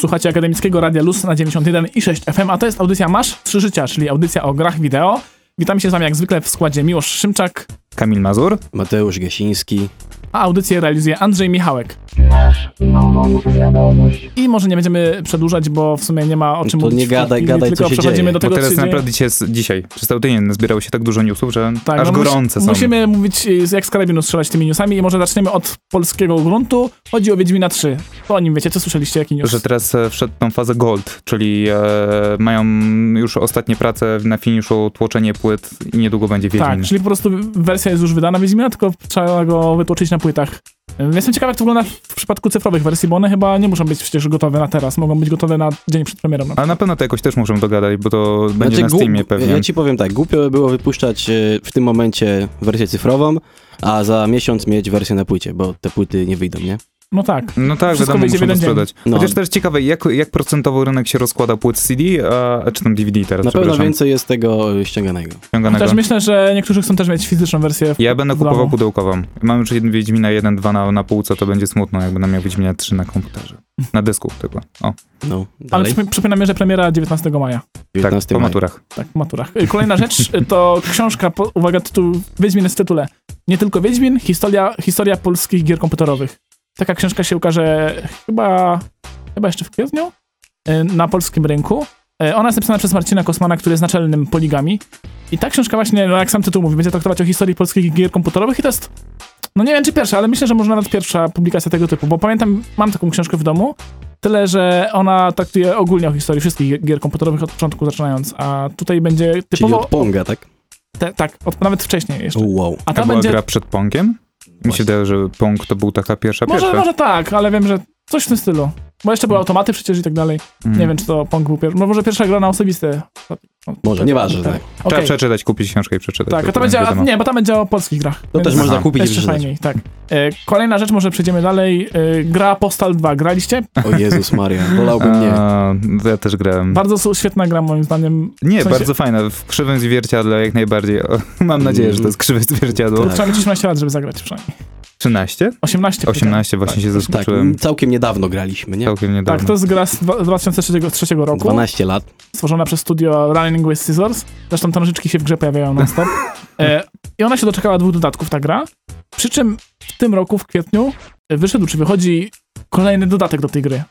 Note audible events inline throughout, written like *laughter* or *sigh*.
Słuchacie Akademickiego Radia Luz na 91 i 6 FM, a to jest audycja Masz Trzy Życia, czyli audycja o grach wideo. Witam się z wami jak zwykle w składzie Miłosz Szymczak, Kamil Mazur. Mateusz Gasiński. a audycję realizuje Andrzej Michałek. I może nie będziemy przedłużać, bo w sumie nie ma o czym To mówić. nie gadaj, chwili, gadaj, tylko co się przechodzimy dzieje. do Bo tego, co teraz się dzieje. naprawdę dzisiaj, jest, dzisiaj, przez cały tydzień zbierało się tak dużo newsów, że Tak, aż no mus- gorące są. Musimy mówić jak z karabinu strzelać tymi newsami i może zaczniemy od polskiego gruntu. Chodzi o Wiedźmina 3. To o nim wiecie, co słyszeliście, jaki news? Że teraz e, wszedł tą fazę Gold, czyli e, mają już ostatnie prace na finiszu, tłoczenie płyt i niedługo będzie Wiedźmin. Tak, czyli po prostu wersja jest już wydana Wiedźmina, tylko trzeba go wytłoczyć na płytach. Jestem ciekaw, jak to wygląda w przypadku cyfrowych wersji, bo one chyba nie muszą być przecież gotowe na teraz, mogą być gotowe na dzień przed premierą. Na Ale na pewno to jakoś też muszą dogadać, bo to będzie na Znaczy, Steamie pewnie. Ja ci powiem tak, głupio było wypuszczać e, w tym momencie wersję cyfrową, a za miesiąc mieć wersję na płycie, bo te płyty nie wyjdą, nie? No tak. No tak, Wszystko wiadomo, muszą to sprzedać. No. Chociaż też ciekawe, jak, jak procentowo rynek się rozkłada płyt CD, a, czy tam DVD teraz, Na pewno więcej jest tego e, ściąganego. ściąganego. Chociaż myślę, że niektórzy chcą też mieć fizyczną wersję. W Ja będę kupował domu. pudełkową. Mam już jeden Wiedźmina 1-2 na, na półce, to będzie smutno, jak będę miał Wiedźmina 3 na komputerze. Na dysku tylko. O, No, Ale dalej. przyp- przypominam, że premiera 19 maja. tak, 19 po maja. maturach. Tak, w maturach. Y, Kolejna rzecz y, to książka, po, uwaga, tytuł, Wiedźmin jest w tytule. Nie tylko Wiedźmin, historia, historia polskich gier komputerowych. Taka książka się ukaże chyba, chyba jeszcze w kwietniu y, na polskim rynku. Y, Ona jest napisana przez Marcina Kosmana, który jest naczelnym poligami. I ta książka właśnie, no jak sam tytuł mówi, będzie traktować o historii polskich gier komputerowych i to jest, no nie wiem czy pierwsza, ale myślę, że może nawet pierwsza publikacja tego typu, bo pamiętam, mam taką książkę w domu, Tyle, że ona traktuje ogólnie o historii wszystkich gier komputerowych od początku zaczynając, a tutaj będzie Czyli typowo... od Ponga, tak? te, tak, od, nawet wcześniej jeszcze. Wow. A ta była będzie... gra przed Pongiem? Mi się wydaje, że Pong to był taka pierwsza Może, pierwsza. może tak, ale wiem, że coś w tym stylu. Bo jeszcze były automaty przecież i tak dalej. Mm. Nie wiem, czy to Pong był pierwszy. No może pierwsza gra na osobiste. Może, nieważne. Tak. Trzeba Okej. przeczytać, kupić książkę i przeczytać. Tak, a to to będzie, a, nie, bo tam będzie o polskich grach. To też można Aha. kupić i Jeszcze przeczytać. fajniej, tak. E, kolejna rzecz, może przejdziemy dalej. E, gra Postal 2. Graliście? O Jezus Maria, wolałbym nie. A, ja też grałem. Bardzo świetna gra moim zdaniem. Nie, w sensie- bardzo fajne. W krzywym zwierciadle jak najbardziej. O, mam nadzieję, że to jest krzywe zwierciadło. Tak. Trzeba mieć 18 lat, żeby zagrać przynajmniej. 13? 18. 18 właśnie się Tak, zaskoczyłem. całkiem niedawno graliśmy, nie? Całkiem niedawno. Tak, to jest gra z dwa- 2003 roku, 12 lat. stworzona przez studio Running with Scissors. Zresztą te nożyczki się w grze pojawiają non-stop. E, I ona się doczekała dwóch dodatków, ta gra. Przy czym w tym roku, w kwietniu, e, wyszedł, czy wychodzi kolejny dodatek do tej gry.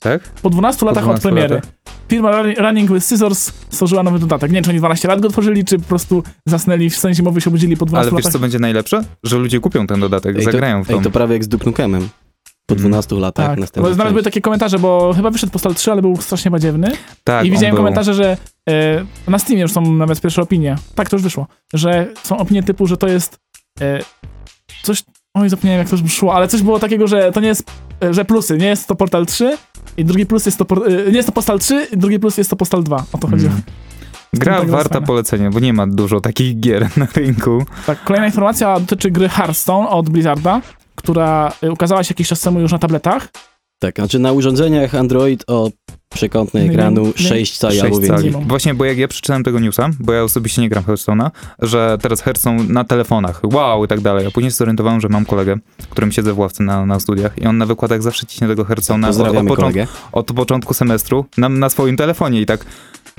Tak? Po 12 latach 12 od premiery. latach. Firma Run- Running with Scissors stworzyła nowy dodatek. Nie wiem, czy oni 12 lat go tworzyli, czy po prostu zasnęli, w sensie mowy się obudzili po 12 Ale wiesz, latach. co będzie najlepsze? Że ludzie kupią ten dodatek, Ej, to, zagrają w to. ej, to prawie jak z Duke Nukemem. Po Mm. 12 latach Tak, następny nawet były takie komentarze, bo chyba wyszedł Postal 3, ale był strasznie badziewny. tak, I widziałem był. komentarze, że e, na Steamie już są nawet pierwsze opinie. Tak to już wyszło. Że są opinie typu, że to jest e, coś. Oj, zapomniałem jak to już szło, ale coś było takiego, że to nie jest, e, że plusy. Nie jest to Portal 3 i drugi plus jest to, e, nie jest to Postal 3 i drugi plus jest to Postal 2. O to chodziło. Mm. *laughs* Gra tak warta polecenia, bo nie ma dużo takich gier na rynku. Tak, kolejna informacja dotyczy gry Hearthstone od Blizzarda, która e, ukazała się jakiś czas temu już na tabletach. Tak, znaczy na urządzeniach Android o przekątnej Nie ekranu nie- 6 cali 6 albo więcej. Właśnie, bo jak ja przeczytałem tego newsa, bo ja osobiście nie gram Hearthstone'a, że teraz Hearthstone na telefonach, wow i tak dalej. A później się zorientowałem, że mam kolegę, którym siedzę w ławce na, na studiach i on na wykładach zawsze ciśnie tego Hearthstone'a od, od, początku, od początku semestru na, na swoim telefonie i tak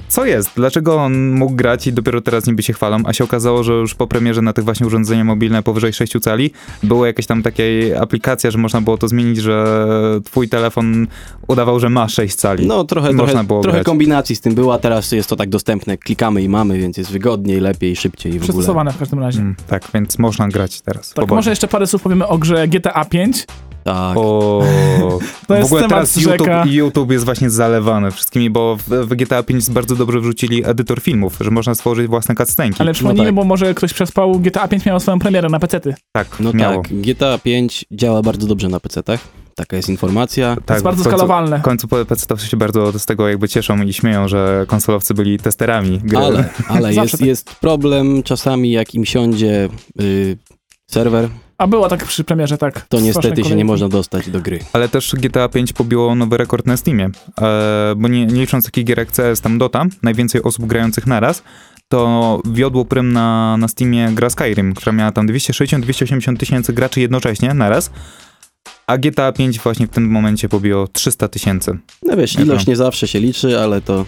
co jest? Dlaczego on mógł grać i dopiero teraz niby się chwalą, a się okazało, że już po premierze na tych właśnie urządzenia mobilne powyżej 6 cali była jakaś tam taka aplikacja, że można było to zmienić, że twój telefon udawał, że ma 6 cali. No trochę, Można trochę, było trochę grać. kombinacji z tym było, a teraz jest to tak dostępne. Klikamy i mamy, więc jest wygodniej, lepiej, szybciej i w ogóle. Przystosowane w każdym razie. Mm, tak, więc można grać teraz. Tak, może jeszcze parę słów powiemy o grze GTA 5. Tak. O, *laughs* To w jest ogóle temat teraz YouTube. YouTube jest właśnie zalewany wszystkimi, bo w, w GTA 5 bardzo dobrze wrzucili edytor filmów, że można stworzyć własne cutscenki. Ale przypomnijmy, tak. bo może ktoś przespał, GTA 5 miało swoją premierę na PC-ty. tak, No miało. tak, GTA 5 działa bardzo dobrze na PC-tach. Taka jest informacja. Tak, jest bardzo w końcu- skalowalne. W końcu PC się bardzo z tego jakby cieszą i śmieją, że konsolowcy byli testerami gry. Ale, ale *laughs* jest, tak. jest problem czasami, jak im siądzie y, serwer, A było tak przy premierze, tak. to niestety się nie można dostać do gry. Ale też GTA 5 pobiło nowy rekord na Steamie, e, bo nie, nie licząc takich gier jak CS, tam Dota, najwięcej osób grających naraz, to wiodło prym na, na Steamie gra Skyrim, która miała tam 260-280 tysięcy graczy jednocześnie naraz, A GTA 5 właśnie w tym momencie pobiło 300 tysięcy. No wiesz, ilość nie zawsze się liczy, ale to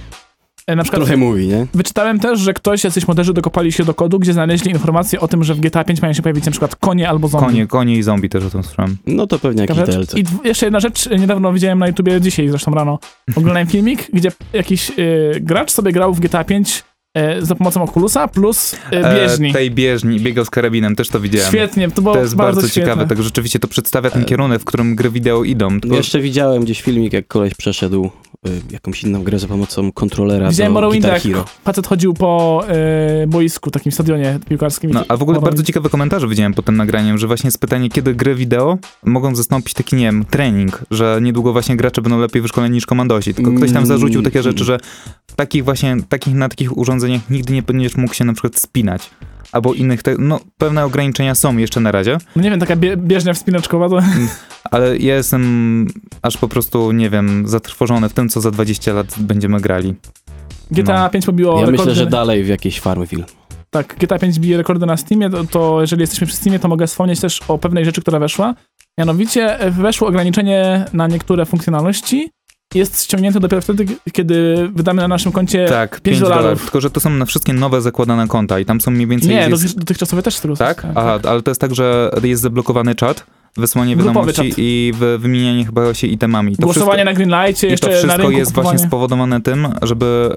Na przykład trochę mówi, nie? wyczytałem też, że ktoś, jacyś moderzy dokopali się do kodu, gdzie znaleźli informację o tym, że w GTA 5 mają się pojawić na przykład konie albo zombie. Konie, konie i zombie też o tym słyszałem. No to pewnie jakiś. DLC. I jeszcze jedna rzecz, niedawno widziałem na YouTubie, dzisiaj zresztą rano, oglądałem filmik, gdzie jakiś y, gracz sobie grał w GTA 5 y, za pomocą Oculusa plus y, bieżni. E, tej bieżni, biegał z karabinem, też to widziałem. Świetnie, to było To jest bardzo, bardzo, ciekawe, tak rzeczywiście to przedstawia ten E, kierunek, w którym gry wideo idą. Tylko, Jeszcze widziałem gdzieś filmik, jak koleś przeszedł y, jakąś inną grę za pomocą kontrolera Widziałem Guitar jak facet chodził po y, boisku, takim stadionie piłkarskim. no, a w ogóle Morrowind. bardzo ciekawe komentarze widziałem pod tym nagraniem, że właśnie jest pytanie, kiedy gry wideo mogą zastąpić taki, nie wiem, trening, że niedługo właśnie gracze będą lepiej wyszkoleni niż komandosi. Tylko ktoś tam Mm. zarzucił takie rzeczy, że w takich właśnie, takich, na takich urządzeniach nigdy nie będziesz mógł się na przykład spinać. Albo innych, te, no pewne ograniczenia są jeszcze na razie, No nie wiem, taka bie bieżnia wspinaczkowa, to ale ja jestem aż po prostu, nie wiem, zatrwożony w tym, co za 20 lat będziemy grali. GTA No. 5 pobiło Ja rekordy. myślę, że dalej w jakiejś Farmville. Tak, GTA 5 bije rekordy na Steamie, to, to jeżeli jesteśmy przy Steamie, to mogę wspomnieć też o pewnej rzeczy, która weszła. Mianowicie e, weszło ograniczenie na niektóre funkcjonalności. Jest ściągnięte dopiero wtedy, kiedy wydamy na naszym koncie... Tak, 5 5 dolarów. dolarów. Tylko, że to są na wszystkie nowe zakładane konta i tam są mniej więcej... Nie, jest, dotychczas- dotychczasowe też tego Tak? skorzystałem, Aha, ale to jest tak, że jest zablokowany czat, wysłanie wiadomości i wy, wymienianie chyba się itemami. To Głosowanie na Greenlightie, wszystko, jeszcze to na wszystko rynku jest kupowanie. właśnie spowodowane tym, żeby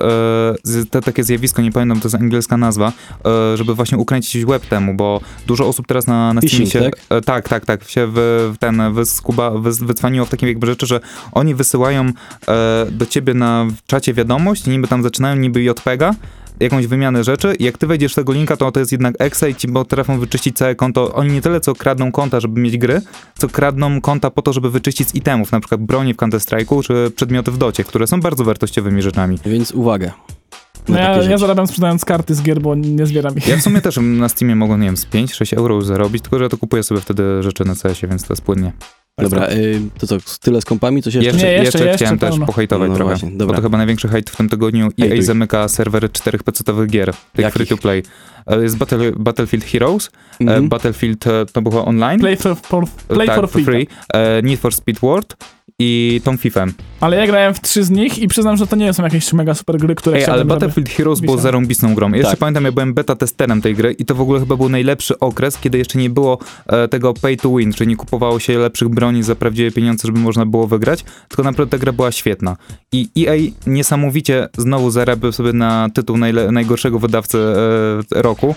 e, te takie zjawisko, nie pamiętam, to jest angielska nazwa, e, żeby właśnie ukręcić web temu, bo dużo osób teraz na, na Steamie się... tak? E, tak, tak, tak, się w, w ten wyskuba, wys, wycwaniło w takim jakby rzeczy, że oni wysyłają e, do ciebie na czacie wiadomość, niby tam zaczynają niby JPEGa, jakąś wymianę rzeczy i jak ty wejdziesz tego linka, to to jest jednak exe i ci potrafią wyczyścić całe konto. Oni nie tyle co kradną konta, żeby mieć gry, co kradną konta po to, żeby wyczyścić z itemów, na przykład broni w Counter-Strike'u, czy przedmioty w docie, które są bardzo wartościowymi rzeczami. Więc uwaga. No ja, ja zarabiam sprzedając karty z gier, bo nie zbieram ich. Ja w sumie też na Steamie mogę, nie wiem, z 5-6 euro zarobić, tylko że ja to kupuję sobie wtedy rzeczy na CS-ie, więc to jest płynnie. Dobra, y, to co, tyle z kompami, coś jeszcze? Jeszcze, Nie, jeszcze, jeszcze, jeszcze chciałem też pełno. pohejtować No trochę, właśnie, bo dobra. to chyba największy hejt w tym tygodniu. EA Hejtuj. zamyka serwery czterech pecetowych gier, tych Jakich? free to play. E, Jest Battle, Battlefield Heroes, e, Mhm. Battlefield e, to było online, Play for, for, play tak, for free. e, Need for Speed World i tą FIFA. Ale ja grałem w trzy z nich i przyznam, że to nie są jakieś mega super gry, które Ej, ale Battlefield Heroes było wisiały. zarąbistą grą. Ja Jeszcze Tak. pamiętam, ja byłem beta testerem tej gry i to w ogóle chyba był najlepszy okres, kiedy jeszcze nie było e, tego pay to win, czyli nie kupowało się lepszych broni za prawdziwe pieniądze, żeby można było wygrać, tylko naprawdę ta gra była świetna. I EA niesamowicie znowu zarabia sobie na tytuł najle- najgorszego wydawcy e, roku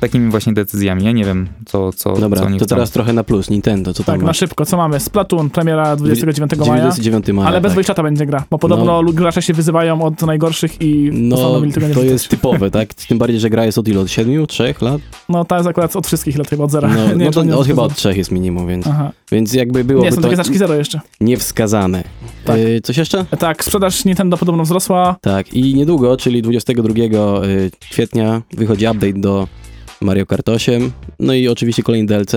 takimi właśnie decyzjami. Ja nie wiem, co, co, Dobra, co oni to chcą. teraz trochę na plus. Nintendo, co tam Tak, na masz? szybko, co mamy? Splatoon, premiera 29 maja. 29 maja, Ale bez tak. voice będzie gra, bo podobno No. gracze się wyzywają od najgorszych i No, tego nie to jest typowe, tak? *laughs* Tym bardziej, że gra jest od ilu? Od 7, 3 lat? No to jest akurat od wszystkich lat chyba od zera. No, *laughs* nie, no czy nie to od, chyba od... od 3 jest minimum, więc, Aha. więc jakby byłoby Nie, są to takie znaczki zero jeszcze. niewskazane. Tak. Y, coś jeszcze? Tak, sprzedaż Nintendo podobno wzrosła. Tak, i niedługo, czyli 22 y, kwietnia wychodzi update do Mario Kart 8, no i oczywiście kolejny DLC.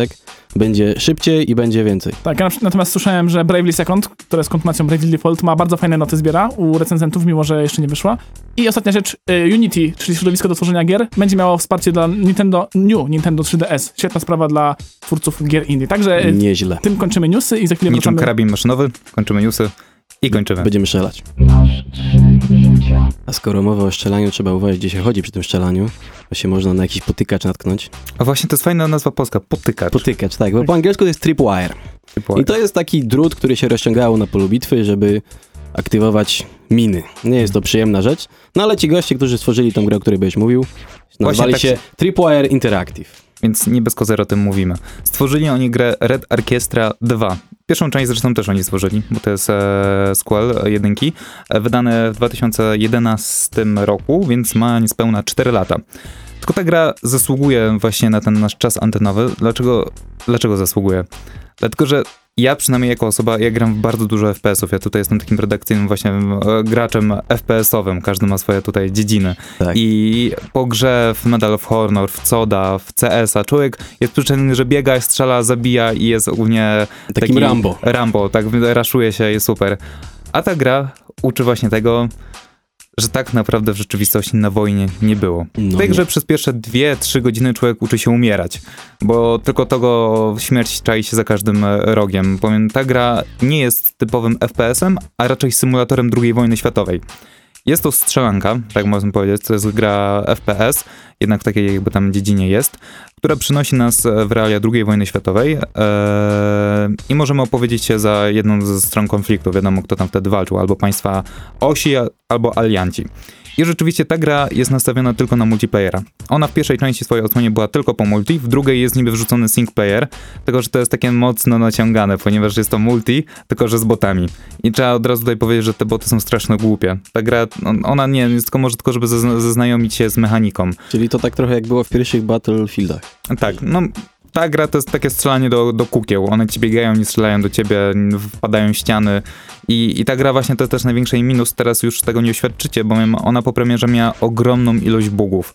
Będzie szybciej i będzie więcej. Tak, ja na- natomiast słyszałem, że Bravely Second, która jest kontynuacją Bravely Default, ma bardzo fajne noty zbiera u recenzentów, mimo że jeszcze nie wyszła. I ostatnia rzecz, y, Unity, czyli środowisko do tworzenia gier, będzie miało wsparcie dla Nintendo New, Nintendo 3DS. Świetna sprawa dla twórców gier indie. Także y, Nieźle. tym kończymy newsy i za chwilę Niczym wracamy. karabin maszynowy, kończymy newsy i kończymy. Będziemy strzelać. A skoro mowa o strzelaniu, trzeba uważać, gdzie się chodzi przy tym strzelaniu, bo się można na jakiś potykacz natknąć. A właśnie to jest fajna nazwa polska, potykacz. Potykacz, tak, bo po angielsku to jest tripwire. I to jest taki drut, który się rozciągało na polu bitwy, żeby aktywować miny. Nie jest to przyjemna rzecz, no ale ci goście, którzy stworzyli tą grę, o której byś mówił, nazwali tak się się- Tripwire Interactive. Więc nie bez kozery o tym mówimy. Stworzyli oni grę Red Orchestra 2. Pierwszą część zresztą też oni stworzyli, bo to jest e, e, jedynki, e, wydane w 2011 roku, więc ma niespełna 4 lata. Tylko ta gra zasługuje właśnie na ten nasz czas antenowy. Dlaczego, dlaczego zasługuje? Dlatego, że ja przynajmniej jako osoba, ja gram w bardzo dużo FPS-ów. Ja tutaj jestem takim redakcyjnym właśnie e, graczem FPS-owym. Każdy ma swoje tutaj dziedziny. Tak. I po grze w Medal of Honor, w CODA, w CS-a człowiek jest przyzwyczajony, że biega, strzela, zabija i jest ogólnie Takim taki Rambo. Rambo, tak, raszuje się, jest super. A ta gra uczy właśnie tego, że tak naprawdę w rzeczywistości na wojnie nie było. No grze przez pierwsze 2-3 godziny człowiek uczy się umierać, bo tylko tego śmierć czai się za każdym e, rogiem. Powiem, ta gra nie jest typowym FPS-em, a raczej symulatorem II wojny światowej. Jest to strzelanka, tak można powiedzieć, to jest gra FPS, jednak w takiej jakby tam dziedzinie jest, która przynosi nas e, w realia II wojny światowej e, i możemy opowiedzieć się za jedną ze stron konfliktu. Wiadomo, kto tam wtedy walczył, albo państwa osi, albo alianci. I rzeczywiście ta gra jest nastawiona tylko na multiplayera. Ona w pierwszej części swojej odsłonie była tylko po multi, w drugiej jest niby wrzucony sync player, tylko że to jest takie mocno naciągane, ponieważ jest to multi, tylko że z botami. I trzeba od razu tutaj powiedzieć, że te boty są strasznie głupie. Ta gra, on- ona nie, jest tylko może tylko, żeby zazna- zaznajomić się z mechaniką. Czyli to tak trochę jak było w pierwszych Battlefieldach. Tak, no ta gra to jest takie strzelanie do, do kukieł. One ci biegają, nie strzelają do ciebie, wpadają w ściany. I, I ta gra właśnie to jest też największy jej minus. Teraz już tego nie oświadczycie, bowiem ona po premierze miała ogromną ilość bugów.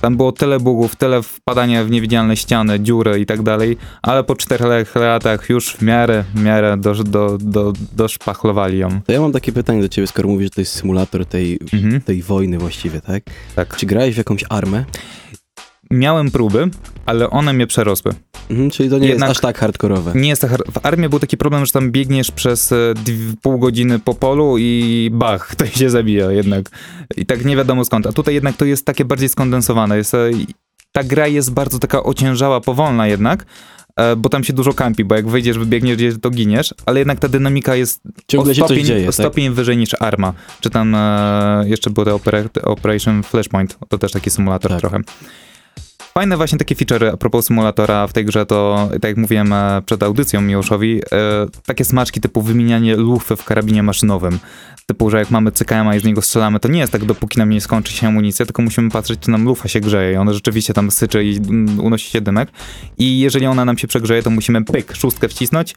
Tam było tyle bugów, tyle wpadania w niewidzialne ściany, dziury i tak dalej, ale po czterech latach już w miarę, w miarę do, do, do, doszpachlowali ją. To ja mam takie pytanie do ciebie, skoro mówisz, że to jest symulator tej, Mhm, tej wojny właściwie, tak? tak. Czy grałeś w jakąś armę? Miałem próby, ale one mnie przerosły. Mhm, czyli to nie Jednak- jest aż tak hardkorowe. Nie jest tak. hard- W armii był taki problem, że tam biegniesz przez e, pół godziny po polu i bach, *laughs* to się zabija jednak. I tak nie wiadomo skąd. A tutaj jednak to jest takie bardziej skondensowane. Jest, e, ta gra jest bardzo taka ociężała, powolna jednak, e, bo tam się dużo kampi, bo jak wyjdziesz, wybiegniesz gdzieś, to giniesz, ale jednak ta dynamika jest Ciągle o stopień, dzieje, o tak? stopień wyżej niż Arma. Czy tam e, jeszcze był Opera- Operation Flashpoint, to też taki symulator Tak. trochę. Fajne właśnie takie feature a propos symulatora w tej grze to, tak jak mówiłem e, przed audycją Miłoszowi, e, takie smaczki typu wymienianie lufy w karabinie maszynowym. Typu, że jak mamy CKM i z niego strzelamy, to nie jest tak, dopóki nam nie skończy się amunicja, tylko musimy patrzeć, czy nam lufa się grzeje i ona rzeczywiście tam syczy i mm, unosi się dymek. I jeżeli ona nam się przegrzeje, to musimy pyk, szóstkę wcisnąć,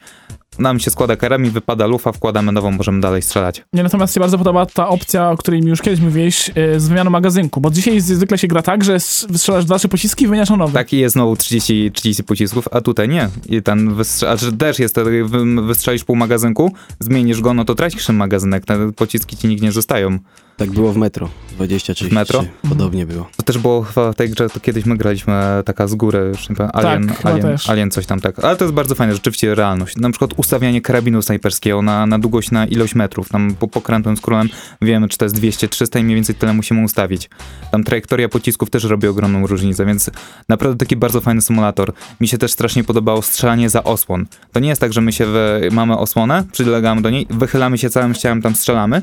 nam się składa karabin, wypada lufa, wkładamy nową, możemy dalej strzelać. Nie, natomiast się bardzo podoba ta opcja, o której mi już kiedyś mówiłeś, yy, z wymianą magazynku, bo dzisiaj zwykle się gra tak, że s- wystrzelasz dwa, trzy pociski i wymieniasz na nowe. Tak, i jest znowu 30, 30 pocisków, a tutaj nie. I ten wystrze- a że też jest, wy- wystrzelisz pół magazynku, zmienisz go, no to tracisz ten magazynek, te pociski ci nigdzie nie zostają. Tak było w Metro 2033. W Metro? Podobnie było. To też było chyba w tej grze, to kiedyś my graliśmy e, taka z góry, już nie pamiętam, Alien, chyba Alien. Alien coś tam tak. Ale to jest bardzo fajne, rzeczywiście realność. Na przykład ustawianie karabinu snajperskiego na, na długość, na ilość metrów. Tam po pokrętłem z królem wiemy, czy to jest 200, 300 i mniej więcej tyle musimy ustawić. Tam trajektoria pocisków też robi ogromną różnicę, więc naprawdę taki bardzo fajny symulator. Mi się też strasznie podobało strzelanie za osłon. To nie jest tak, że my się mamy osłonę, przylegamy do niej, wychylamy się całym ciałem, tam strzelamy,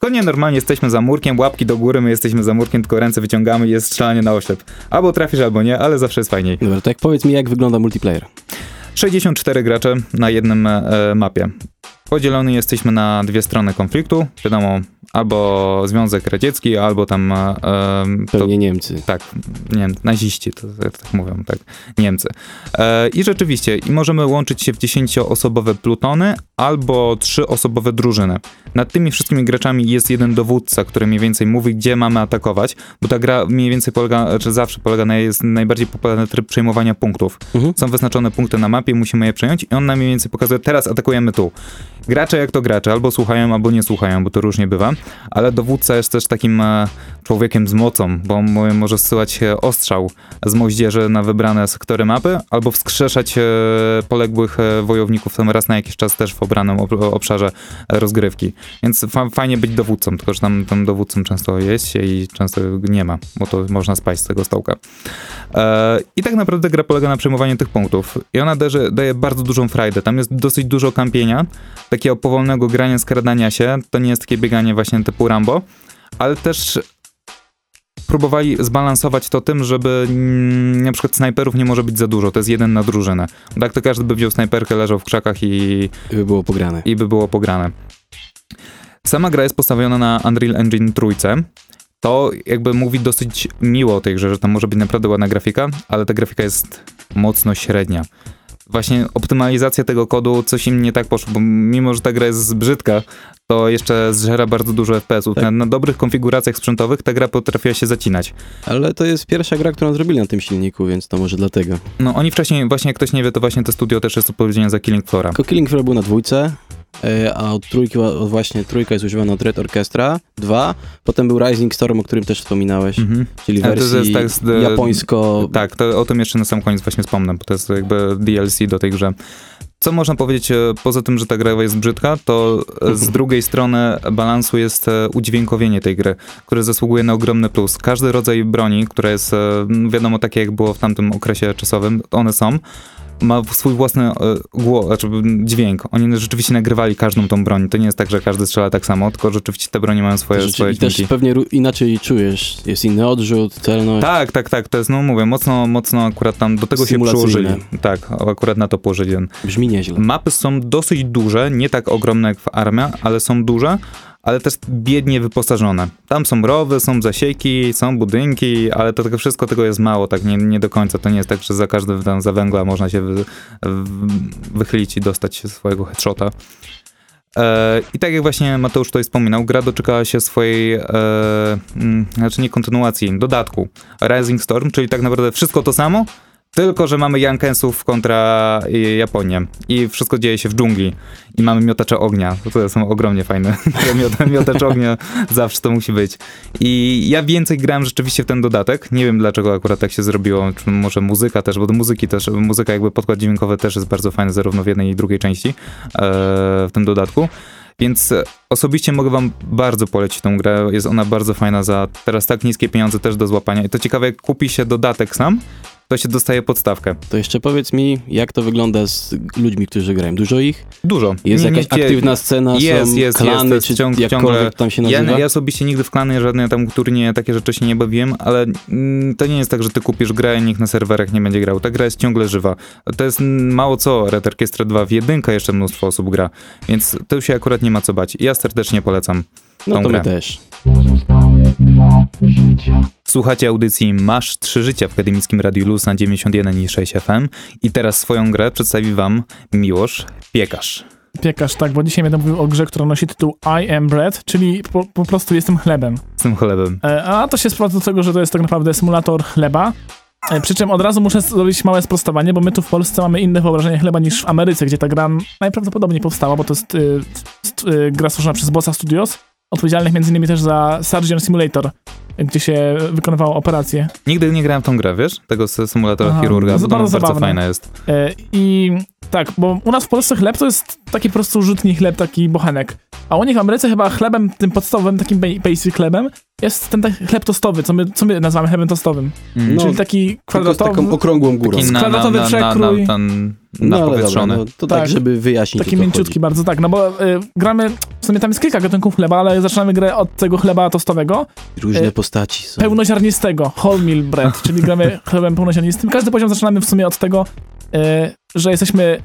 tylko nie, normalnie jesteśmy za murkiem, łapki do góry, my jesteśmy za murkiem, tylko ręce wyciągamy i jest strzelanie na oślep. Albo trafisz, albo nie, ale zawsze jest fajniej. Dobra, to jak powiedz mi, jak wygląda multiplayer? 64 gracze na jednym e, mapie. Podzielony jesteśmy na dwie strony konfliktu. Wiadomo, albo Związek Radziecki, albo tam... E, to, Pewnie Niemcy. tak, nie naziści, to, to tak mówią, tak, Niemcy. E, I rzeczywiście, i możemy łączyć się w 10-osobowe plutony albo 3-osobowe drużyny. Nad tymi wszystkimi graczami jest jeden dowódca, który mniej więcej mówi, gdzie mamy atakować, bo ta gra mniej więcej polega, czy zawsze polega na, jest najbardziej popularny tryb przejmowania punktów. Mhm. Są wyznaczone punkty na mapie, musimy je przejąć i on nam mniej więcej pokazuje, teraz atakujemy tu. Gracze jak to gracze, albo słuchają, albo nie słuchają, bo to różnie bywa, ale dowódca jest też takim e, człowiekiem z mocą, bo mo- może zsyłać e, ostrzał z moździerzy na wybrane sektory mapy, albo wskrzeszać e, poległych wojowników tam raz na jakiś czas też w obranym ob obszarze rozgrywki. Więc fa fajnie być dowódcą, tylko że tam, tam dowódcą często jest się i często nie ma, bo to można spaść z tego stołka. I tak naprawdę gra polega na przejmowaniu tych punktów. I ona daje, daje bardzo dużą frajdę. Tam jest dosyć dużo kampienia, takiego powolnego grania, skradania się. To nie jest takie bieganie właśnie typu Rambo, ale też próbowali zbalansować to tym, żeby mm, na przykład snajperów nie może być za dużo. To jest jeden na drużynę. Tak to każdy by wziął snajperkę, leżał w krzakach i, By było pograne. i by było pograne. Sama gra jest postawiona na Unreal Engine trójce. To jakby mówi dosyć miło o tej grze, że tam może być naprawdę ładna grafika, ale ta grafika jest mocno średnia. Właśnie optymalizacja tego kodu, coś im nie tak poszło, bo mimo, że ta gra jest brzydka, to jeszcze zżera bardzo dużo FPS-ów. Tak. Na, na dobrych konfiguracjach sprzętowych ta gra potrafiła się zacinać. Ale to jest pierwsza gra, którą zrobili na tym silniku, więc to może dlatego. No oni wcześniej, właśnie jak ktoś nie wie, to właśnie to studio też jest odpowiedzialne za Killing. Tylko Killing Floor był na dwójce, a od trójki od właśnie trójka jest używana od Red Orchestra 2, potem był Rising Storm, o którym też wspominałeś, Mhm. czyli Ale to wersji jest tak z- japońsko... Tak, to o tym jeszcze na sam koniec właśnie wspomnę, bo to jest jakby DLC do tej grze. Co można powiedzieć, e, poza tym, że ta gra jest brzydka, to e, z drugiej strony balansu jest e, udźwiękowienie tej gry, które zasługuje na ogromny plus. Każdy rodzaj broni, która jest, e, wiadomo, takie jak było w tamtym okresie czasowym, one są, ma swój własny e, głos, znaczy dźwięk. Oni rzeczywiście nagrywali każdą tą broń. To nie jest tak, że każdy strzela tak samo, tylko rzeczywiście te broni mają swoje, Rzeczy- swoje I też dźwięki. pewnie inaczej czujesz, jest inny odrzut, celność. Tak, tak, tak, to jest, no mówię, mocno, mocno akurat tam do tego się przyłożyli. Tak, akurat na to położyli. Brzmi nieźle. Mapy są dosyć duże, nie tak ogromne jak w Armia, ale są duże, ale też biednie wyposażone. Tam są rowy, są zasieki, są budynki, ale to tego wszystko tego jest mało, tak nie, nie do końca. To nie jest tak, że za każdy tam za węgla można się wy, wychylić i dostać swojego headshota. E, I tak jak właśnie Mateusz tutaj wspominał, gra doczekała się swojej, e, mm, znaczy nie kontynuacji, dodatku Rising Storm, czyli tak naprawdę wszystko to samo, tylko, że mamy Jankensów kontra y, Japonię i wszystko dzieje się w dżungli i mamy miotacze ognia, to są ogromnie fajne. *laughs* Te Miota- Miotacze ognia zawsze to musi być. I ja więcej grałem rzeczywiście w ten dodatek, nie wiem dlaczego akurat tak się zrobiło, czy może muzyka też, bo do muzyki też, muzyka jakby podkład dźwiękowy też jest bardzo fajny zarówno w jednej i drugiej części e, w tym dodatku. Więc osobiście mogę wam bardzo polecić tą grę. Jest ona bardzo fajna za teraz tak niskie pieniądze też do złapania. I to ciekawe, jak kupi się dodatek sam, to się dostaje podstawkę. To jeszcze powiedz mi, jak to wygląda z ludźmi, którzy grają. Dużo ich? Dużo. Jest jakaś aktywna scena, Jest, są jest, klany, jest, czy ciąg- jakkolwiek ciągle- tam się Ja, nazywa? ja osobiście nigdy w klany żadne tam turnieje, takie rzeczy się nie bawiłem, ale mm, to nie jest tak, że ty kupisz grę i nikt na serwerach nie będzie grał. Ta gra jest ciągle żywa. To jest mm, mało co, Red Orchestra 2 w jedynkę jeszcze mnóstwo osób gra, więc to się akurat nie ma co bać. Ja serdecznie polecam. No tą to my grę. też. Słuchacie audycji Masz 3 życia w Akademickim Radiu Luz na 91,6 FM i teraz swoją grę przedstawi wam Miłosz Piekarz. Piekarz, tak, bo dzisiaj będę mówił o grze, która nosi tytuł I am bread, czyli po, po prostu jestem chlebem. Z tym chlebem. E, A to się sprowadza do tego, że to jest tak naprawdę symulator chleba. E, Przy czym od razu muszę zrobić małe sprostowanie, bo my tu w Polsce mamy inne wyobrażenie chleba niż w Ameryce, gdzie ta gra najprawdopodobniej powstała, bo to jest y, y, gra stworzona przez Bossa Studios, odpowiedzialnych między innymi też za Surgeon Simulator, gdzie się wykonywało operacje. Nigdy nie grałem w tą grę, wiesz? Tego symulatora Aha, chirurga. bardzo bo bardzo zabawne. fajna jest. E, I tak, bo u nas w Polsce chleb to jest taki po prostu rzutni chleb, taki bochenek. A u nich w Ameryce chyba chlebem, tym podstawowym, takim ba- basic chlebem, jest ten taki chleb tostowy, co my, co my nazywamy chlebem tostowym. Mm. No, Czyli taki Tylko z kwadratowy, taką okrągłą górą. Taki na, kwadratowy na, na, przekrój. na, ten No napowietrzony. no, to tak, Tak. żeby wyjaśnić, taki mięciutki chodzi. bardzo, tak, no bo y, gramy, w sumie tam jest kilka gatunków chleba, ale zaczynamy grę od tego chleba tostowego, Różne e, postaci są. pełnoziarnistego, wholemeal bread, *laughs* czyli gramy chlebem pełnoziarnistym. Każdy poziom zaczynamy w sumie od tego, y, że jesteśmy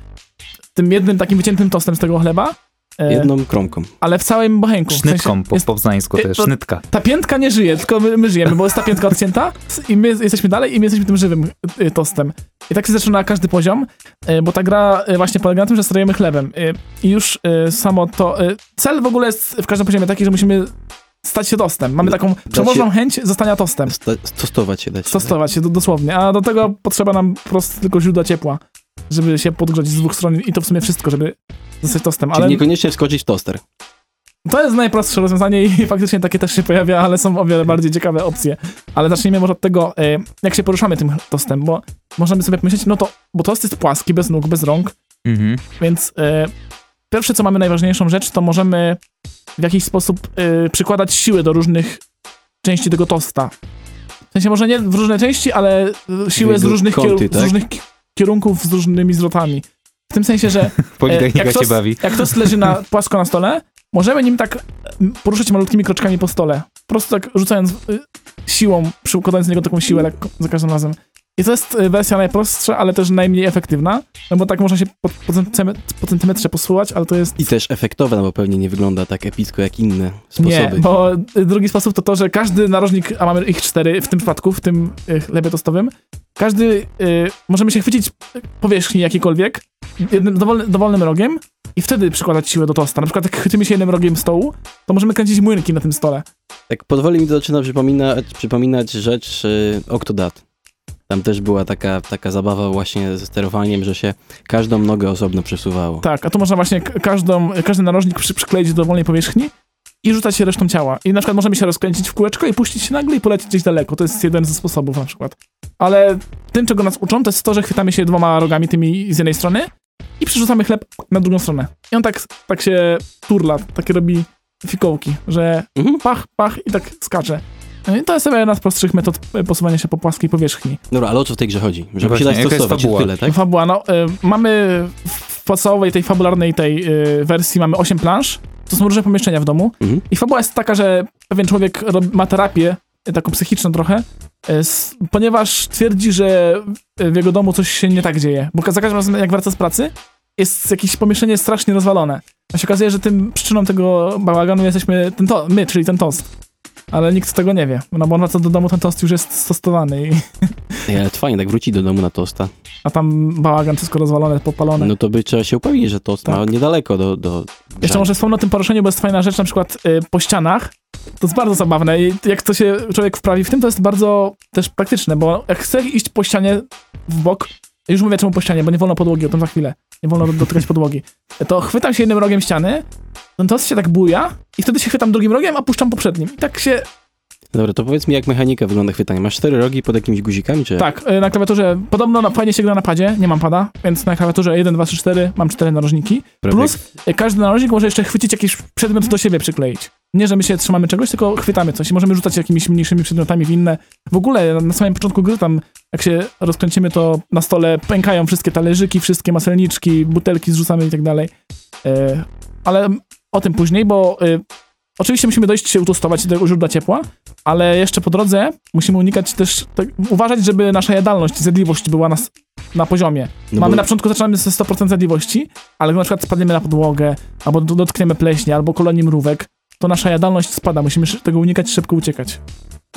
tym jednym takim wyciętym tostem z tego chleba, y, Jedną kromką. ale w całym bochenku. W Sznytką sensie po jest, poznańsku to jest sznytka. ta piętka nie żyje, tylko my, my żyjemy, bo jest ta piętka odcięta i my jesteśmy dalej i my jesteśmy tym żywym y, tostem. I tak się zaczyna każdy poziom, y, bo ta gra y, właśnie polega na tym, że sterujemy chlebem. I już samo to... Cel w ogóle jest w każdym poziomie taki, że musimy stać się tostem. Mamy taką przemożną chęć zostania tostem. Sta- Stostować się dać. Stosować się do, dosłownie. A do tego potrzeba nam po prostu tylko źródła ciepła, żeby się podgrzać z dwóch stron i to w sumie wszystko, żeby zostać tostem. Czyli Ale niekoniecznie wskoczyć w toster. to jest najprostsze rozwiązanie i *laughs* faktycznie takie też się pojawia, ale są o wiele bardziej ciekawe opcje. Ale zacznijmy może od tego, e, jak się poruszamy tym tostem, bo możemy sobie pomyśleć, no to, bo tost jest płaski, bez nóg, bez rąk, Mhm. więc e, pierwsze co mamy, najważniejszą rzecz, to możemy w jakiś sposób e, przykładać siły do różnych części tego tosta. W sensie może nie w różne części, ale e, siłę z różnych, kąty, kieru- z tak? różnych ki- kierunków, z różnymi zwrotami. W tym sensie, że *laughs* Politechnika jak to- bawi. jak leży na, *laughs* płasko na stole, możemy nim tak poruszać malutkimi kroczkami po stole. Po prostu tak rzucając y, siłą, przykładając do niego taką siłę lekko, za każdym razem. I to jest y, wersja najprostsza, ale też najmniej efektywna, no bo tak można się po, po, centymet- po centymetrze posuwać, ale to jest... I też efektowna, bo pewnie nie wygląda tak epicko jak inne sposoby. Nie, bo y, drugi sposób to to, że każdy narożnik, a mamy ich cztery w tym przypadku, w tym y, chlebie tostowym, każdy, y, możemy się chwycić powierzchni jakiejkolwiek, jednym dowolny, dowolnym rogiem i wtedy przykładać siłę do tosta. Na przykład jak chwycimy się jednym rogiem stołu, to możemy kręcić młynki na tym stole. Tak powoli mi to zaczyna przypominać, przypominać rzecz y, Octodad. Tam też była taka, taka zabawa właśnie ze sterowaniem, że się każdą nogę osobno przesuwało. Tak, a tu można właśnie każdą, każdy narożnik przy, przykleić do dowolnej powierzchni i rzucać się resztą ciała. I na przykład możemy się rozkręcić w kółeczko i puścić się nagle i polecieć gdzieś daleko. To jest jeden ze sposobów na przykład. Ale tym, czego nas uczą, to jest to, że chwytamy się dwoma rogami tymi z jednej strony i przerzucamy chleb na drugą stronę. I on tak, tak się turla, takie robi fikołki, że Mhm. pach, pach i tak skacze. No I to jest jedna z prostszych metod e, posuwania się po płaskiej powierzchni. Dobra, ale o co w tej grze chodzi? Żeby Właśnie, się jest stosować, fabuła? tyle, tak? Fabuła, no, y, mamy w podstawowej, tej fabularnej tej y, wersji mamy 8 plansz, to są różne pomieszczenia w domu Mhm. i fabuła jest taka, że pewien człowiek ma terapię, taką psychiczną trochę, y, ponieważ twierdzi, że w jego domu coś się nie tak dzieje, bo za każdym razem jak wraca z pracy, jest jakieś pomieszczenie strasznie rozwalone. A się okazuje, że tym przyczyną tego bałaganu jesteśmy ten to, my, czyli ten tost. Ale nikt tego nie wie, no bo on wraca do domu, ten tost już jest stosowany, i, Ej, ale to fajnie, tak wróci do domu na tosta. a tam bałagan wszystko rozwalone, popalone. No to by trzeba się upewnić, że tost ma Tak. niedaleko do, do Jeszcze może wspomnę o tym poruszeniu, bo jest fajna rzecz, na przykład y, po ścianach. To jest bardzo zabawne i jak to się człowiek wprawi w tym, to jest bardzo też praktyczne, bo jak chce iść po ścianie w bok, już mówię czemu po ścianie, bo nie wolno podłogi, o tym za chwilę. Nie wolno dotykać podłogi. To chwytam się jednym rogiem ściany, ten tost się tak buja i wtedy się chwytam drugim rogiem, a puszczam poprzednim. I tak się, Dobra, to powiedz mi, jak mechanika wygląda chwytania. Masz cztery rogi pod jakimiś guzikami, czy tak, y, na klawiaturze, podobno na, fajnie się gra na padzie, nie mam pada, więc na klawiaturze 1, 2, 3, 4 mam cztery narożniki. Plus y, każdy narożnik może jeszcze chwycić jakiś przedmiot do siebie przykleić. Nie, że my się trzymamy czegoś, tylko chwytamy coś i możemy rzucać jakimiś mniejszymi przedmiotami w inne. W ogóle na samym początku gry tam, jak się rozkręcimy, to na stole pękają wszystkie talerzyki, wszystkie maselniczki, butelki zrzucamy i tak dalej. Y, Ale o tym później, bo y, oczywiście musimy dojść się utostować do tego źródła ciepła, ale jeszcze po drodze musimy unikać też, tak, uważać, żeby nasza jadalność, zjadliwość była na, s- na poziomie. No Mamy bo- na początku zaczynamy ze 100% zjadliwości, ale gdy na przykład spadniemy na podłogę, albo do- dotkniemy pleśnie, albo kolonii mrówek, to nasza jadalność spada. Musimy tego unikać, szybko uciekać.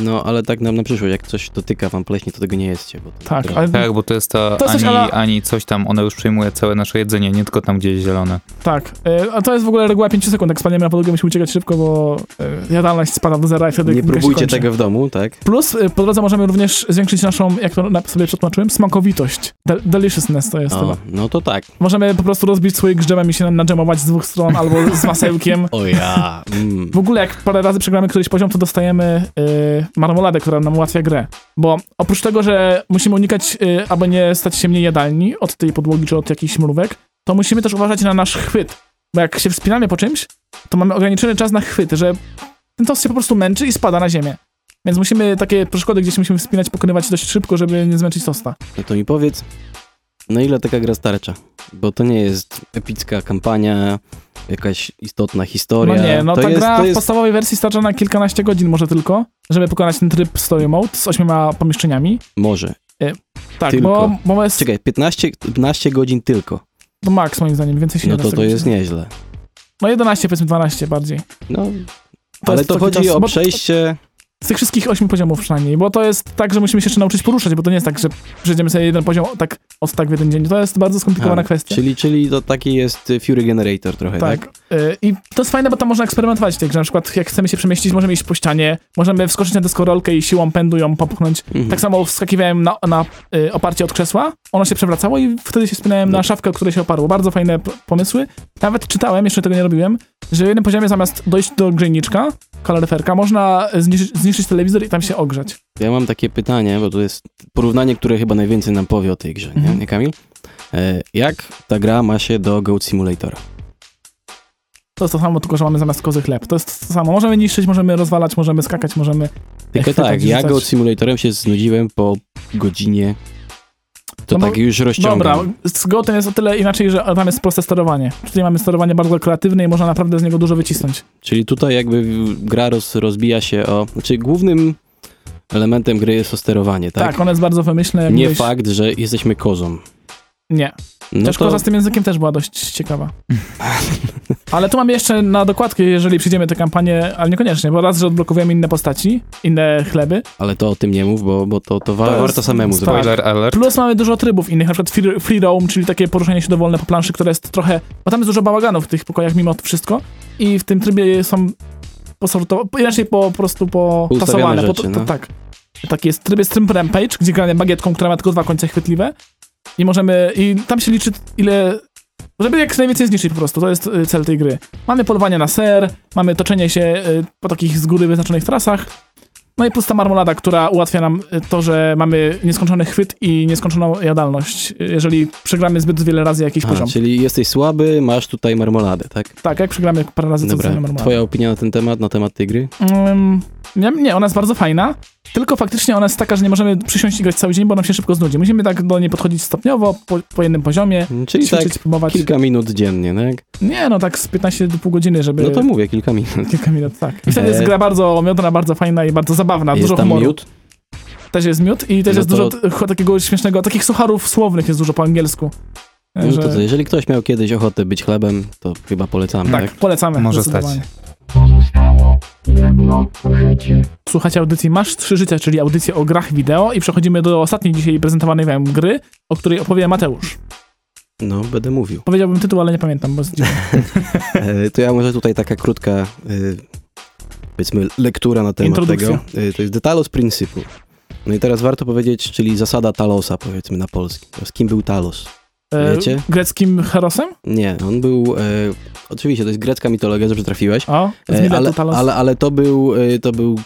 No, ale tak nam na przyszłość, jak coś dotyka wam pleśnie, to tego nie jedzcie, bo to Tak, ale Tak, bo to jest ta To jest coś ani, ala- ani coś tam, ona już przejmuje całe nasze jedzenie, nie tylko tam, gdzie jest zielone. tak. Y, A to jest w ogóle reguła 5 sekund. Jak spadniemy na podłogę, musimy uciekać szybko, bo y, jadalność spada do zera i wtedy Nie próbujcie tego w domu, tak? Plus y, po drodze możemy również zwiększyć naszą, jak to sobie przetłumaczyłem, smakowitość. De- deliciousness to jest chyba. O, no to tak. Możemy po prostu rozbić słoik z dżemem i się nadżemować z dwóch stron, albo z masełkiem. *laughs* O ja. Mm. W ogóle jak parę razy przegramy któryś poziom, to dostajemy y, marmoladę, która nam ułatwia grę. Bo oprócz tego, że musimy unikać, y, aby nie stać się mniej jadalni od tej podłogi czy od jakichś mrówek, to musimy też uważać na nasz chwyt. Bo jak się wspinamy po czymś, to mamy ograniczony czas na chwyt, że ten tost się po prostu męczy i spada na ziemię. Więc musimy takie przeszkody, gdzie się musimy wspinać, pokonywać dość szybko, żeby nie zmęczyć tosta. No to mi powiedz, na ile taka gra starcza? Bo to nie jest epicka kampania, jakaś istotna historia. No nie, no to ta jest, gra to w jest... podstawowej wersji starcza na kilkanaście godzin może tylko, żeby pokonać ten tryb story mode z ośmioma pomieszczeniami. Może. Tak, Tylko. bo, bo jest Czekaj, 15, 15 godzin tylko. to max moim zdaniem, więcej się No nie da to to tego jest nieźle. No 11, powiedzmy 12 bardziej. No, To ale jest to chodzi czas, o przejście... Z tych wszystkich 8 poziomów przynajmniej, bo to jest tak, że musimy się jeszcze nauczyć poruszać, bo to nie jest tak, że przejdziemy sobie jeden poziom tak od tak w jeden dzień. To jest bardzo skomplikowana A, kwestia. Czyli, czyli to taki jest Fury Generator trochę, tak? Tak. Y, I to jest fajne, bo tam można eksperymentować w tej grze. Na przykład jak chcemy się przemieścić, możemy iść po ścianie, możemy wskoczyć na deskorolkę i siłą pędu ją popchnąć. Mhm. Tak samo wskakiwałem na, na y, oparcie od krzesła, ono się przewracało i wtedy się spinałem No. na szafkę, o której się oparło. Bardzo fajne pomysły. Nawet czytałem, jeszcze tego nie robiłem, że w jednym poziomie zamiast dojść do grzejniczka, kaloryferka, można zniszczyć, zniszczyć telewizor i tam się ogrzać. Ja mam takie pytanie, bo to jest porównanie, które chyba najwięcej nam powie o tej grze, nie, Mhm. nie Kamil? E, jak ta gra ma się do Goat Simulatora? To jest to samo, tylko że mamy zamiast kozy chleb. To jest to samo. Możemy niszczyć, możemy rozwalać, możemy skakać, możemy... Tylko chwytać, tak, ja rzucać. Goat Simulatorem się znudziłem po godzinie. To No bo- tak już rozciągam. Dobra, z Goatem jest o tyle inaczej, że tam jest proste sterowanie. Tutaj mamy sterowanie bardzo kreatywne i można naprawdę z niego dużo wycisnąć. Czyli tutaj jakby gra roz, rozbija się o... Znaczy głównym elementem gry jest to sterowanie, tak? Tak, ono jest bardzo wymyślne. Nie fakt, że jesteśmy kozą. Nie. No Też to, koza z tym językiem też była dość ciekawa. *laughs* Ale tu mamy jeszcze na dokładkę, jeżeli przyjdziemy tę kampanię, ale niekoniecznie, bo raz, że odblokowujemy inne postaci, inne chleby, ale to o tym nie mów, bo, bo to, to, wa- To warto samemu tak. zrobić. Spoiler alert. plus mamy dużo trybów innych, na przykład free, free roam, czyli takie poruszanie się dowolne po planszy, które jest trochę, bo tam jest dużo bałaganów w tych pokojach mimo to wszystko i w tym trybie są posortowane, inaczej po, po prostu po Poustawiane tasowane. rzeczy, po, no. Tak. taki jest tryb jest Trimp Rampage, gdzie gramy bagietką, która ma tylko dwa końce chwytliwe i możemy, i tam się liczy ile, żeby jak najwięcej zniszczyć po prostu, to jest y, cel tej gry. Mamy polowanie na ser, mamy toczenie się y, po takich z góry wyznaczonych trasach, no i pusta marmolada, która ułatwia nam y, to, że mamy nieskończony chwyt i nieskończoną jadalność, jeżeli przegramy zbyt wiele razy jakiś A, poziom. czyli jesteś słaby, masz tutaj marmoladę, tak? Tak, jak przegramy parę razy, to Dobra, dostajemy marmoladę. twoja opinia na ten temat, na temat tej gry? Mm, nie, nie, ona jest bardzo fajna, tylko faktycznie ona jest taka, że nie możemy przysiąść i grać cały dzień, bo nam się szybko znudzi. Musimy tak do niej podchodzić stopniowo, po, po jednym poziomie, Czyli ćwiczyć, tak próbować. kilka minut dziennie, tak? Nie, no tak z 15 do pół godziny, żeby... No to mówię, kilka minut. Kilka minut, tak. I wtedy jest E, gra bardzo miodna, bardzo fajna i bardzo zabawna, Jest dużo tam humoru. miód? Też jest miód i też No jest to- dużo takiego śmiesznego, takich sucharów słownych jest dużo po angielsku. No że- to co, jeżeli ktoś miał kiedyś ochotę być chlebem, to chyba polecamy, tak, tak? polecamy. Może zdecydowanie. Słuchajcie audycji Masz Trzy Życia, czyli audycję o grach wideo i przechodzimy do ostatniej dzisiaj prezentowanej wam gry, o której opowie Mateusz. No, będę mówił. Powiedziałbym tytuł, ale nie pamiętam, bo... *laughs* E, to ja może tutaj taka krótka, e, powiedzmy, lektura na temat tego. E, to jest The Talos Principle. No i teraz warto powiedzieć, czyli zasada Talosa, powiedzmy na polski. Z kim był Talos? e, Wiecie? Greckim herosem? Nie, on był, e, oczywiście to jest grecka mitologia, dobrze trafiłeś, O, z e, ale, ale, ale to był, e, to był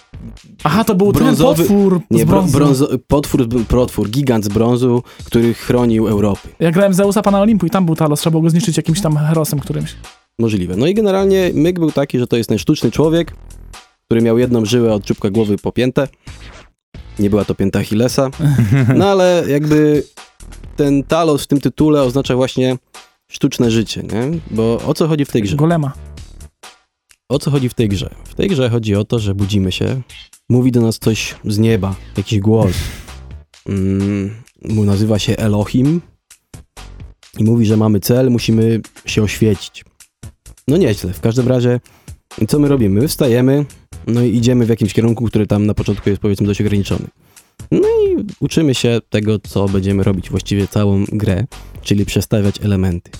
Aha, to był brązowy- ten potwór nie, z brązu. brązo, potwór, protwór, gigant z brązu, który chronił Europy. Ja grałem Zeusa Pana Olimpu i tam był Talos, trzeba było go zniszczyć jakimś tam herosem którymś. Możliwe. No i generalnie myk był taki, że to jest ten sztuczny człowiek, który miał jedną żyłę od czubka głowy popięte. Nie była to pięta Achillesa. *laughs* No ale jakby ten talos w tym tytule oznacza właśnie sztuczne życie, nie? Bo o co chodzi w tej grze? Golema. O co chodzi w tej grze? W tej grze chodzi o to, że budzimy się, mówi do nas coś z nieba, jakiś głos. Mm, nazywa się Elohim i mówi, że mamy cel, musimy się oświecić. No nieźle, w każdym razie co my robimy? My wstajemy, no i idziemy w jakimś kierunku, który tam na początku jest powiedzmy dość ograniczony. No i uczymy się tego, co będziemy robić właściwie całą grę, czyli przestawiać elementy.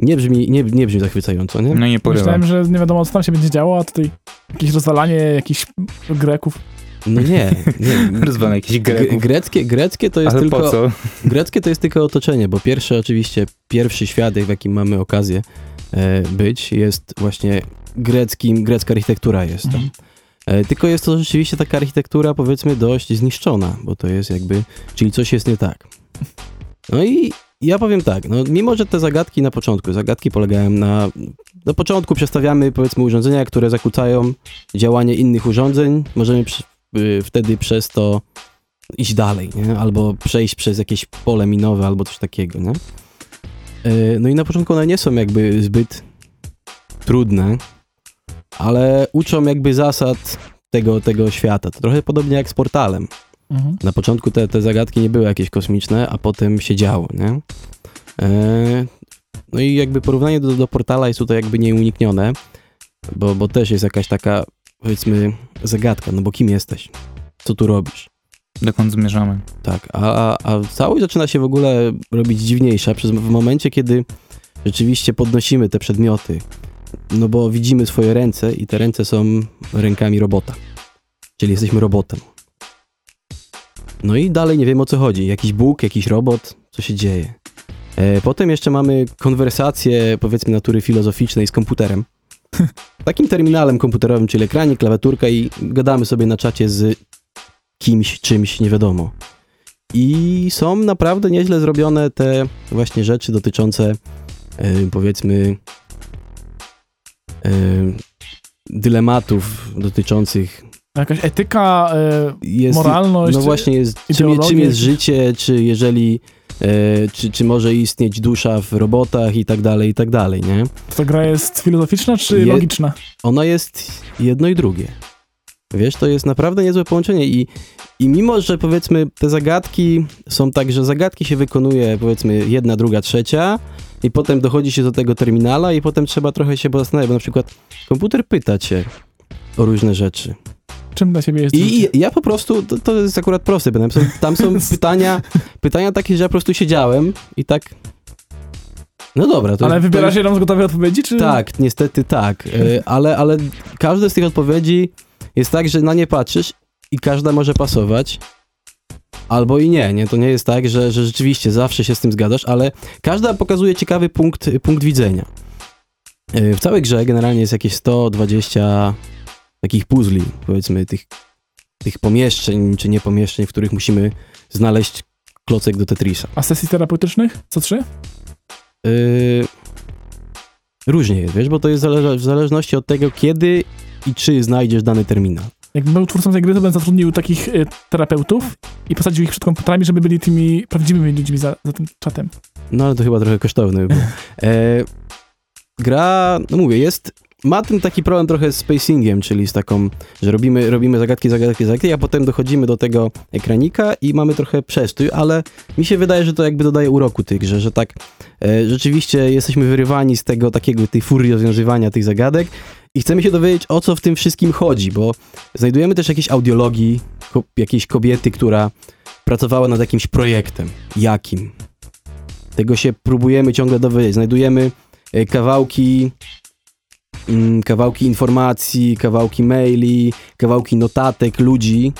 Nie brzmi, nie, nie brzmi zachwycająco, nie? No nie porywam. Myślałem, że nie wiadomo, co tam się będzie działo, a tutaj jakieś rozwalanie jakichś Greków. No nie, nie. *laughs* Rozwala jakiś G- greków. greckie, greckie to jest Ale tylko po co? greckie to jest tylko otoczenie, bo pierwszy oczywiście pierwszy świadek, w jakim mamy okazję e, być, jest właśnie greckim, grecka architektura jest tam. Mhm. E, tylko jest to rzeczywiście taka architektura powiedzmy dość zniszczona, bo to jest jakby, czyli coś jest nie tak. No i ja powiem tak, no mimo, że te zagadki na początku, zagadki polegają na, na początku przestawiamy powiedzmy urządzenia, które zakłócają działanie innych urządzeń, możemy przy, y, wtedy przez to iść dalej, nie? albo przejść przez jakieś pole minowe, albo coś takiego, nie? E, No i na początku one nie są jakby zbyt trudne, ale uczą jakby zasad tego, tego świata. To trochę podobnie jak z portalem. Mhm. Na początku te, te zagadki nie były jakieś kosmiczne, a potem się działo, nie? E, no i jakby porównanie do, do portala jest tutaj jakby nieuniknione, bo, bo też jest jakaś taka, powiedzmy, zagadka, no bo kim jesteś? Co tu robisz? Dokąd zmierzamy? Tak, a, a, a całość zaczyna się w ogóle robić dziwniejsza przez, w momencie, kiedy rzeczywiście podnosimy te przedmioty, no bo widzimy swoje ręce i te ręce są rękami robota, czyli jesteśmy robotem. No i dalej nie wiem o co chodzi, jakiś Bóg, jakiś robot, co się dzieje. E, potem jeszcze mamy konwersację, powiedzmy, natury filozoficznej z komputerem. *laughs* Takim terminalem komputerowym, czyli ekranik, klawiaturka i gadamy sobie na czacie z kimś, czymś, nie wiadomo. I są naprawdę nieźle zrobione te właśnie rzeczy dotyczące, e, powiedzmy, e, dylematów dotyczących Jakaś etyka, e, jest, moralność, No właśnie jest, czym, czym jest życie, czy jeżeli, e, czy, czy może istnieć dusza w robotach i tak dalej, i tak dalej, nie? ta gra jest filozoficzna czy Je- logiczna? Ona jest jedno i drugie. Wiesz, to jest naprawdę niezłe połączenie i, i mimo, że powiedzmy te zagadki są tak, że zagadki się wykonuje powiedzmy jedna, druga, trzecia i potem dochodzi się do tego terminala i potem trzeba trochę się zastanawiać, bo na przykład komputer pyta cię o różne rzeczy. Czym dla ciebie jest I? I ja po prostu, to, to jest akurat proste, bo tam są, tam *laughs* są pytania, pytania takie, że ja po prostu siedziałem i tak... No dobra, to Ale to- wybierasz jedną z gotowej odpowiedzi, czy... tak, niestety tak, e, ale, ale każde z tych odpowiedzi jest tak, że na nie patrzysz i każda może pasować, albo i nie, nie? To nie jest tak, że, że rzeczywiście zawsze się z tym zgadzasz, ale każda pokazuje ciekawy punkt, punkt widzenia. E, w całej grze generalnie jest jakieś 120 takich puzli, powiedzmy, tych, tych pomieszczeń, czy nie pomieszczeń, w których musimy znaleźć klocek do Tetrisa. A sesji terapeutycznych? Co trzy? Yy, różnie jest, wiesz, bo to jest zale w zależności od tego, kiedy i czy znajdziesz dany terminal. Jakbym był twórcą tej gry, to bym zatrudnił takich y, terapeutów i posadził ich przed komputerami, żeby byli tymi prawdziwymi ludźmi za, za tym czatem. No ale to chyba trochę kosztowne by było. E, gra, no mówię, jest ma ten taki problem trochę z spacingiem, czyli z taką, że robimy, robimy zagadki, zagadki, zagadki, a potem dochodzimy do tego ekranika i mamy trochę przestój, ale mi się wydaje, że to jakby dodaje uroku tych grze, że tak e, rzeczywiście jesteśmy wyrywani z tego takiego, tej furii rozwiązywania tych zagadek i chcemy się dowiedzieć, o co w tym wszystkim chodzi, bo znajdujemy też jakieś audiologii ko jakiejś kobiety, która pracowała nad jakimś projektem. Jakim? Tego się próbujemy ciągle dowiedzieć. Znajdujemy e, kawałki Mm, kawałki informacji, kawałki maili, kawałki notatek ludzi,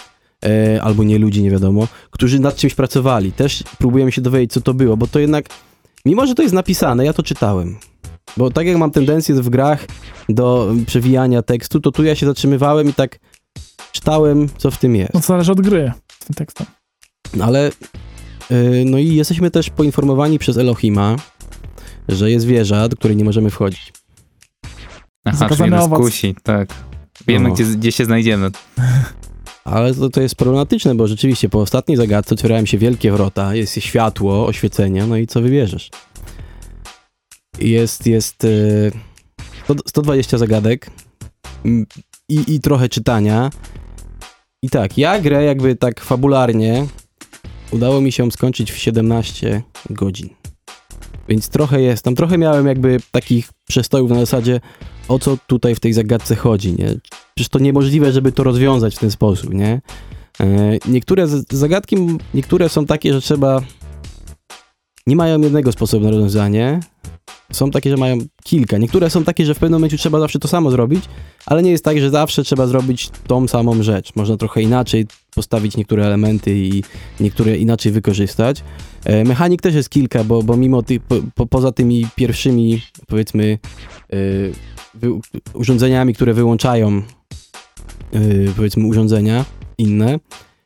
e, albo nie ludzi, nie wiadomo, którzy nad czymś pracowali. Też próbujemy się dowiedzieć, co to było, bo to jednak, mimo że to jest napisane, ja to czytałem. Bo tak jak mam tendencję w grach do przewijania tekstu, to tu ja się zatrzymywałem i tak czytałem, co w tym jest. No to zależy od gry z tym tekstem. Ale, yy, no i jesteśmy też poinformowani przez Elohima, że jest wieża, do której nie możemy wchodzić. Aha, czyli nas kusi, tak. Wiemy, no. gdzie, gdzie się znajdziemy. *laughs* Ale to, to jest problematyczne, bo rzeczywiście po ostatniej zagadce otwierają się wielkie wrota, jest światło, oświecenie, no i co wybierzesz? Jest, jest yy, 120 zagadek mm, i, i trochę czytania. I tak, ja grę jakby tak fabularnie udało mi się skończyć w 17 godzin. Więc trochę jest, tam trochę miałem jakby takich przestojów na zasadzie o co tutaj w tej zagadce chodzi, nie? Przecież to niemożliwe, żeby to rozwiązać w ten sposób, nie? E, niektóre zagadki, niektóre są takie, że trzeba... Nie mają jednego sposobu na rozwiązanie. Są takie, że mają kilka. Niektóre są takie, że w pewnym momencie trzeba zawsze to samo zrobić, ale nie jest tak, że zawsze trzeba zrobić tą samą rzecz. Można trochę inaczej postawić niektóre elementy i niektóre inaczej wykorzystać. E, mechanik też jest kilka, bo, bo mimo tych, po, po, poza tymi pierwszymi, powiedzmy, yy, urządzeniami, które wyłączają yy, powiedzmy urządzenia inne.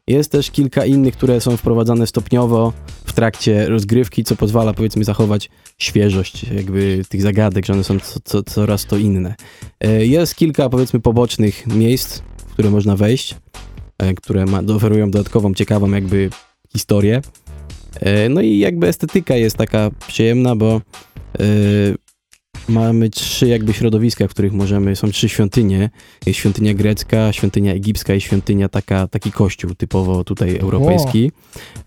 Jest też kilka innych, które są wprowadzane stopniowo w trakcie rozgrywki, co pozwala powiedzmy zachować świeżość jakby tych zagadek, że one są co, co, coraz to inne. Yy, jest kilka powiedzmy pobocznych miejsc, w które można wejść, yy, które ma, oferują dodatkową, ciekawą jakby historię. Yy, no i jakby estetyka jest taka przyjemna, bo mamy trzy jakby środowiska, w których możemy, są trzy świątynie. Jest świątynia grecka, świątynia egipska i świątynia taka, taki kościół typowo tutaj europejski.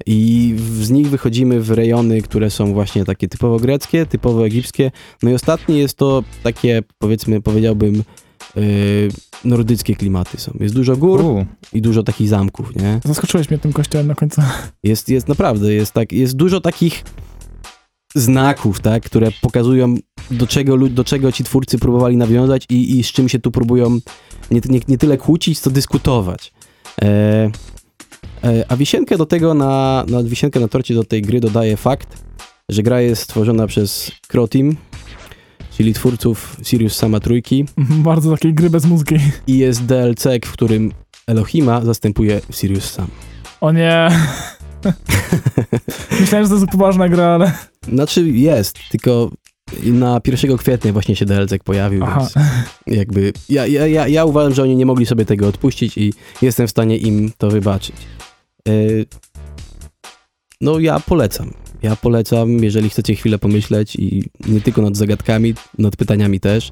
I z nich wychodzimy w rejony, które są właśnie takie typowo greckie, typowo egipskie. No i ostatni jest to takie, powiedzmy, powiedziałbym, Yy, nordyckie klimaty są. Jest dużo gór U. i dużo takich zamków, nie? Zaskoczyłeś mnie tym kościołem na końcu. Jest, jest naprawdę, jest tak, jest dużo takich znaków, tak, które pokazują do czego, do czego ci twórcy próbowali nawiązać i, i z czym się tu próbują nie, nie, nie tyle kłócić, co dyskutować. E, e, a wisienkę do tego, na, na wisienkę na torcie do tej gry dodaje fakt, że gra jest stworzona przez Croteam, czyli twórców Sirius Sama Trójki. Bardzo takiej gry bez mózgi. I jest DLC, w którym Elohima zastępuje Sirius Sam. O nie. *laughs* Myślałem, że to jest poważna gra, ale... Znaczy jest, tylko na 1 kwietnia właśnie się DLC pojawił, Aha. więc jakby ja, ja, ja, ja uważam, że oni nie mogli sobie tego odpuścić i jestem w stanie im to wybaczyć. Yy, no ja polecam. Ja polecam, jeżeli chcecie chwilę pomyśleć i nie tylko nad zagadkami, nad pytaniami też.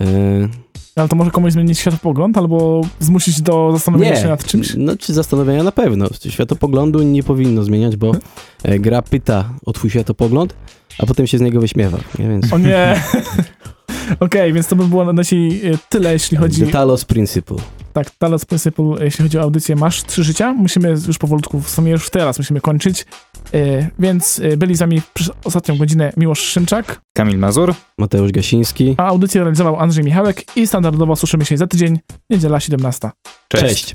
Yy, ale to może komuś zmienić światopogląd albo zmusić do zastanowienia nie, się nad czymś? No, czy zastanowienia na pewno. Światopoglądu nie powinno zmieniać, bo e, gra pyta o twój światopogląd, a potem się z niego wyśmiewa. Nie? Więc... O nie! *laughs* Okej, okay, więc to by było na dzisiaj e, tyle, jeśli chodzi... The Talos Principle. Tak, Talos Principle, jeśli chodzi o audycję Masz Trzy Życia. Musimy już powolutku, w sumie już teraz musimy kończyć. E, więc e, byli z nami przez ostatnią godzinę Miłosz Szymczak, Kamil Mazur, Mateusz Gasiński, a audycję realizował Andrzej Michałek i standardowo słyszymy się za tydzień, niedziela 17. Cześć. Cześć.